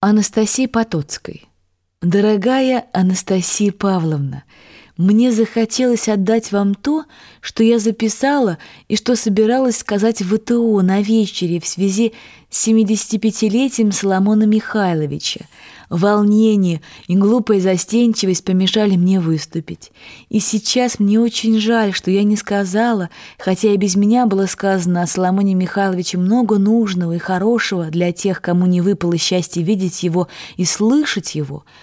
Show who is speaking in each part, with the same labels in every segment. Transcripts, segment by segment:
Speaker 1: Анастасии Потоцкой. Дорогая Анастасия Павловна, мне захотелось отдать вам то, что я записала и что собиралась сказать в ВТО на вечере в связи с 75-летием Соломона Михайловича. Волнение и глупая застенчивость помешали мне выступить. И сейчас мне очень жаль, что я не сказала, хотя и без меня было сказано о Соломоне Михайловиче много нужного и хорошего для тех, кому не выпало счастье видеть его и слышать его –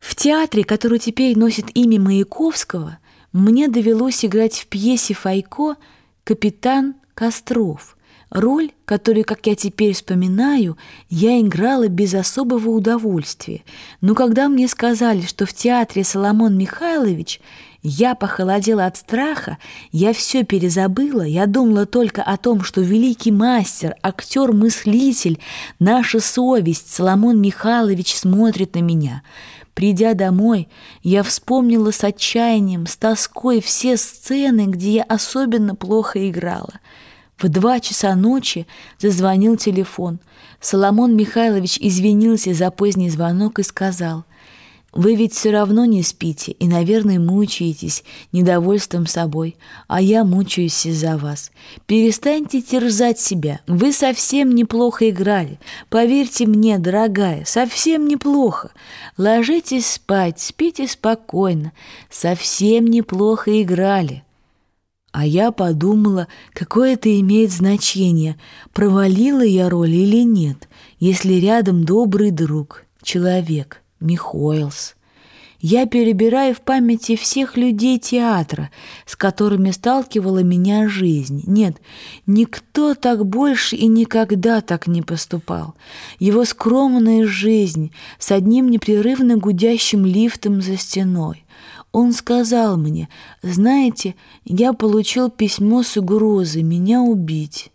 Speaker 1: в театре, который теперь носит имя Маяковского, мне довелось играть в пьесе Файко «Капитан Костров», роль, которую, как я теперь вспоминаю, я играла без особого удовольствия. Но когда мне сказали, что в театре Соломон Михайлович, я похолодела от страха, я все перезабыла, я думала только о том, что великий мастер, актер-мыслитель, наша совесть, Соломон Михайлович смотрит на меня – Придя домой, я вспомнила с отчаянием, с тоской все сцены, где я особенно плохо играла. В два часа ночи зазвонил телефон. Соломон Михайлович извинился за поздний звонок и сказал, вы ведь все равно не спите и, наверное, мучаетесь недовольством собой, а я мучаюсь из-за вас. Перестаньте терзать себя. Вы совсем неплохо играли. Поверьте мне, дорогая, совсем неплохо. Ложитесь спать, спите спокойно. Совсем неплохо играли. А я подумала, какое это имеет значение, провалила я роль или нет, если рядом добрый друг, человек. Михоэлс. Я перебираю в памяти всех людей театра, с которыми сталкивала меня жизнь. Нет, никто так больше и никогда так не поступал. Его скромная жизнь с одним непрерывно гудящим лифтом за стеной. Он сказал мне, знаете, я получил письмо с угрозой меня убить.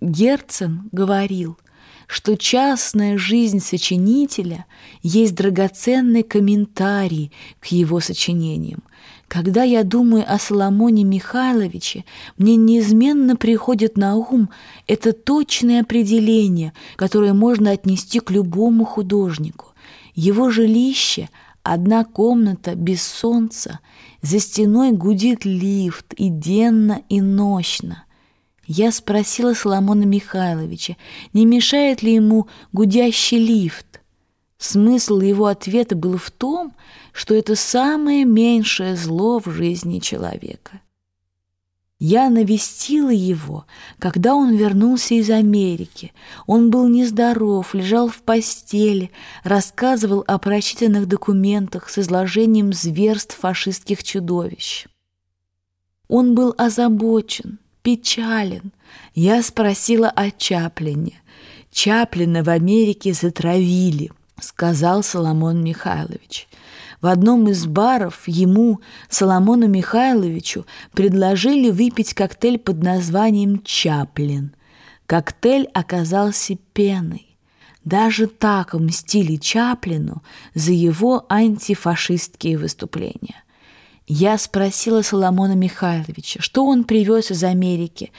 Speaker 1: Герцен говорил – что частная жизнь сочинителя есть драгоценный комментарий к его сочинениям. Когда я думаю о Соломоне Михайловиче, мне неизменно приходит на ум это точное определение, которое можно отнести к любому художнику. Его жилище – одна комната без солнца, за стеной гудит лифт и денно, и нощно – я спросила Соломона Михайловича, не мешает ли ему гудящий лифт. Смысл его ответа был в том, что это самое меньшее зло в жизни человека. Я навестила его, когда он вернулся из Америки. Он был нездоров, лежал в постели, рассказывал о прочитанных документах с изложением зверств фашистских чудовищ. Он был озабочен, печален. Я спросила о Чаплине. Чаплина в Америке затравили, сказал Соломон Михайлович. В одном из баров ему, Соломону Михайловичу, предложили выпить коктейль под названием «Чаплин». Коктейль оказался пеной. Даже так мстили Чаплину за его антифашистские выступления. Я спросила Соломона Михайловича, что он привез из Америки.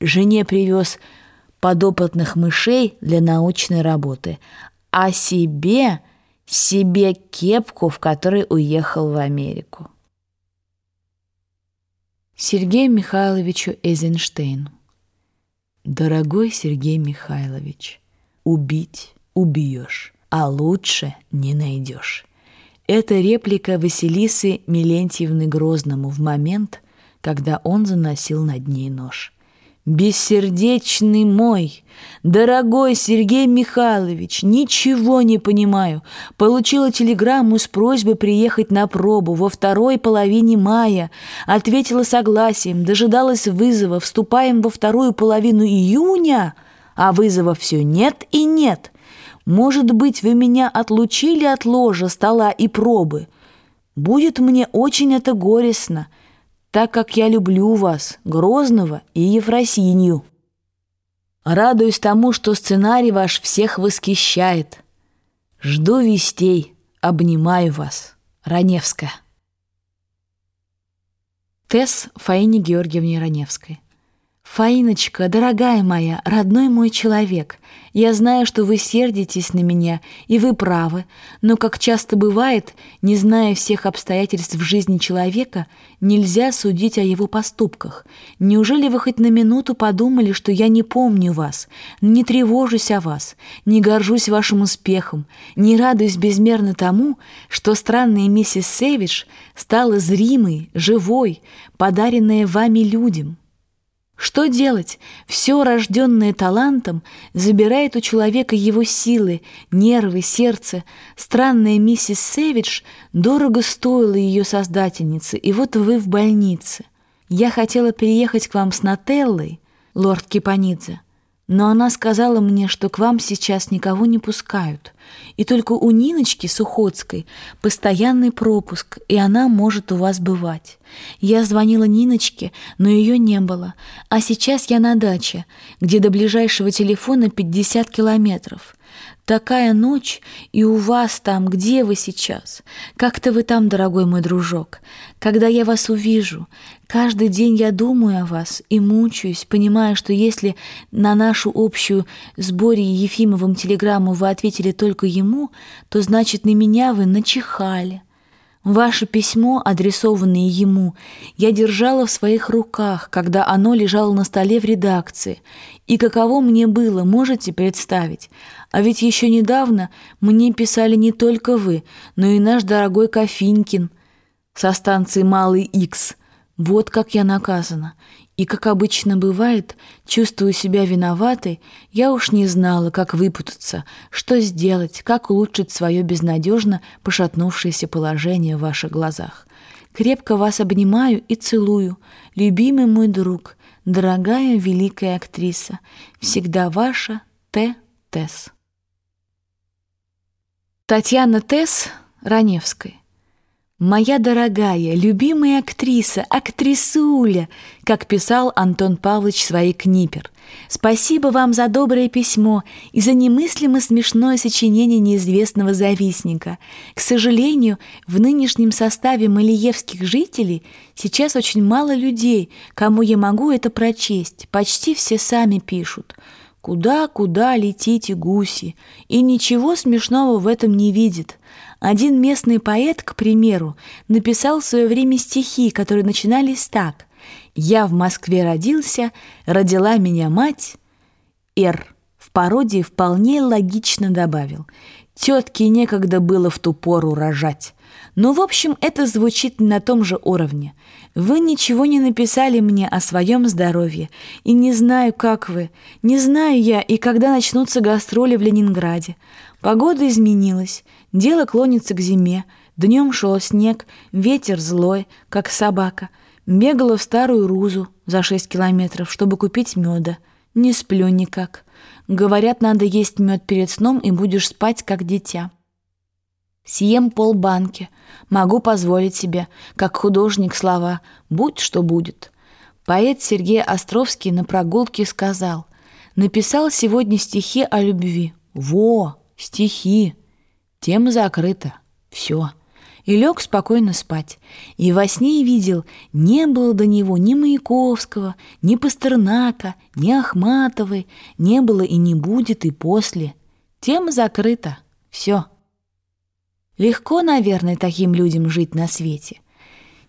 Speaker 1: Жене привез подопытных мышей для научной работы, а себе, себе кепку, в которой уехал в Америку. Сергею Михайловичу Эйзенштейну. Дорогой Сергей Михайлович, убить убьешь, а лучше не найдешь. Это реплика Василисы Милентьевны Грозному в момент, когда он заносил над ней нож. «Бессердечный мой, дорогой Сергей Михайлович, ничего не понимаю. Получила телеграмму с просьбой приехать на пробу во второй половине мая. Ответила согласием, дожидалась вызова, вступаем во вторую половину июня, а вызова все нет и нет». Может быть, вы меня отлучили от ложа, стола и пробы. Будет мне очень это горестно, так как я люблю вас, Грозного и Ефросинью. Радуюсь тому, что сценарий ваш всех восхищает. Жду вестей, обнимаю вас. Раневская. Тесс Фаине Георгиевне Раневской. Фаиночка, дорогая моя, родной мой человек, я знаю, что вы сердитесь на меня, и вы правы, но, как часто бывает, не зная всех обстоятельств в жизни человека, нельзя судить о его поступках. Неужели вы хоть на минуту подумали, что я не помню вас, не тревожусь о вас, не горжусь вашим успехом, не радуюсь безмерно тому, что странная миссис Сэвидж стала зримой, живой, подаренная вами людям?» Что делать? Все, рожденное талантом, забирает у человека его силы, нервы, сердце. Странная миссис Сэвидж дорого стоила ее создательнице, и вот вы в больнице. Я хотела переехать к вам с Нателлой, лорд Кипанидзе, но она сказала мне, что к вам сейчас никого не пускают, и только у Ниночки Сухоцкой постоянный пропуск, и она может у вас бывать. Я звонила Ниночке, но ее не было, а сейчас я на даче, где до ближайшего телефона 50 километров. Такая ночь, и у вас там, где вы сейчас? Как-то вы там, дорогой мой дружок. Когда я вас увижу, каждый день я думаю о вас и мучаюсь, понимая, что если на нашу общую с Борей Ефимовым телеграмму вы ответили только ему, то значит на меня вы начихали. Ваше письмо, адресованное ему, я держала в своих руках, когда оно лежало на столе в редакции. И каково мне было, можете представить? А ведь еще недавно мне писали не только вы, но и наш дорогой Кофинкин со станции Малый Икс. Вот как я наказана. И, как обычно бывает, чувствую себя виноватой, я уж не знала, как выпутаться, что сделать, как улучшить свое безнадежно пошатнувшееся положение в ваших глазах. Крепко вас обнимаю и целую, любимый мой друг, дорогая великая актриса, всегда ваша Т. Тесс. Татьяна Тесс Раневской. «Моя дорогая, любимая актриса, актрисуля», как писал Антон Павлович своей книпер. «Спасибо вам за доброе письмо и за немыслимо смешное сочинение неизвестного завистника. К сожалению, в нынешнем составе малиевских жителей сейчас очень мало людей, кому я могу это прочесть. Почти все сами пишут». Куда-куда летите гуси, и ничего смешного в этом не видит. Один местный поэт, к примеру, написал в свое время стихи, которые начинались так «Я в Москве родился, родила меня мать». Р. В пародии вполне логично добавил «Тетке некогда было в ту пору рожать». Но, в общем, это звучит на том же уровне. Вы ничего не написали мне о своем здоровье, и не знаю, как вы. Не знаю я, и когда начнутся гастроли в Ленинграде. Погода изменилась, дело клонится к зиме. Днем шел снег, ветер злой, как собака. Бегала в старую Рузу за шесть километров, чтобы купить меда. Не сплю никак. Говорят, надо есть мед перед сном, и будешь спать, как дитя. Съем полбанки. Могу позволить себе, как художник, слова «будь что будет». Поэт Сергей Островский на прогулке сказал «Написал сегодня стихи о любви». Во, стихи. Тема закрыта. Все. И лег спокойно спать. И во сне видел, не было до него ни Маяковского, ни Пастернака, ни Ахматовой, не было и не будет и после. Тема закрыта. Все. Легко, наверное, таким людям жить на свете.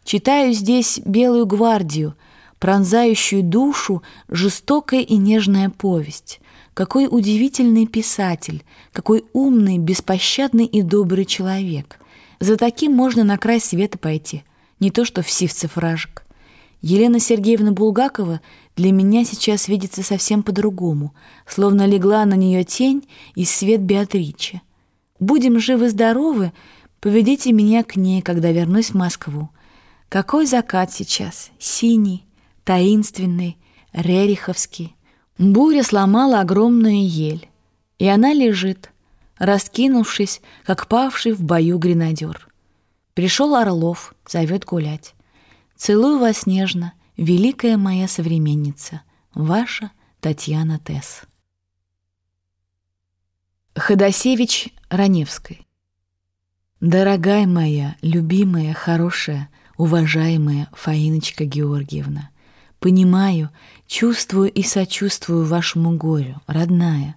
Speaker 1: Читаю здесь «Белую гвардию», пронзающую душу жестокая и нежная повесть. Какой удивительный писатель, какой умный, беспощадный и добрый человек. За таким можно на край света пойти, не то что в сивцев ражек. Елена Сергеевна Булгакова для меня сейчас видится совсем по-другому, словно легла на нее тень и свет Беатриче. Будем живы-здоровы, поведите меня к ней, когда вернусь в Москву. Какой закат сейчас? Синий, таинственный, рериховский. Буря сломала огромную ель, и она лежит, раскинувшись, как павший в бою гренадер. Пришел Орлов, зовет гулять. Целую вас нежно, великая моя современница, ваша Татьяна Тесс. Ходосевич Раневской. Дорогая моя, любимая, хорошая, уважаемая Фаиночка Георгиевна, Понимаю, чувствую и сочувствую вашему горю, родная.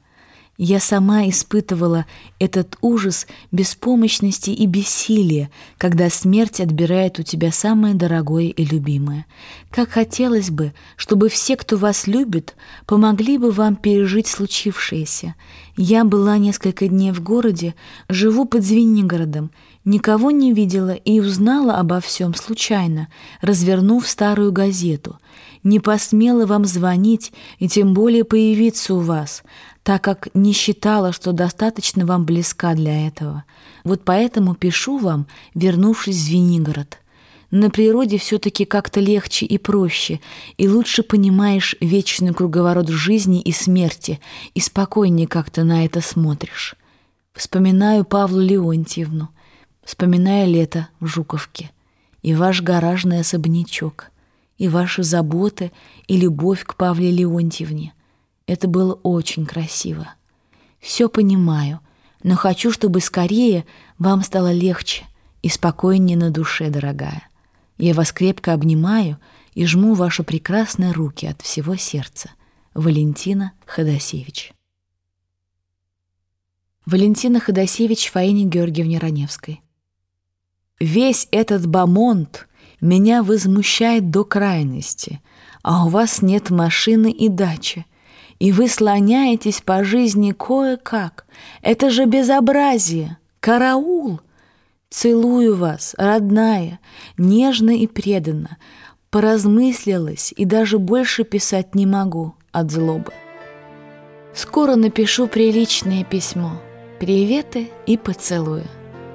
Speaker 1: Я сама испытывала этот ужас беспомощности и бессилия, когда смерть отбирает у тебя самое дорогое и любимое. Как хотелось бы, чтобы все, кто вас любит, помогли бы вам пережить случившееся. Я была несколько дней в городе, живу под Звенигородом, никого не видела и узнала обо всем случайно, развернув старую газету. Не посмела вам звонить и тем более появиться у вас — так как не считала, что достаточно вам близка для этого. Вот поэтому пишу вам, вернувшись в Звенигород. На природе все-таки как-то легче и проще, и лучше понимаешь вечный круговорот жизни и смерти, и спокойнее как-то на это смотришь. Вспоминаю Павлу Леонтьевну, вспоминаю лето в Жуковке, и ваш гаражный особнячок, и ваши заботы, и любовь к Павле Леонтьевне — это было очень красиво. Все понимаю, но хочу, чтобы скорее вам стало легче и спокойнее на душе, дорогая. Я вас крепко обнимаю и жму ваши прекрасные руки от всего сердца. Валентина Ходосевич. Валентина Ходосевич Фаине Георгиевне Раневской. Весь этот бамонт меня возмущает до крайности, а у вас нет машины и дачи и вы слоняетесь по жизни кое-как. Это же безобразие! Караул! Целую вас, родная, нежно и преданно. Поразмыслилась и даже больше писать не могу от злобы. Скоро напишу приличное письмо. Приветы и поцелуя.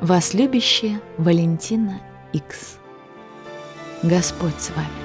Speaker 1: Вас любящая Валентина Икс. Господь с вами.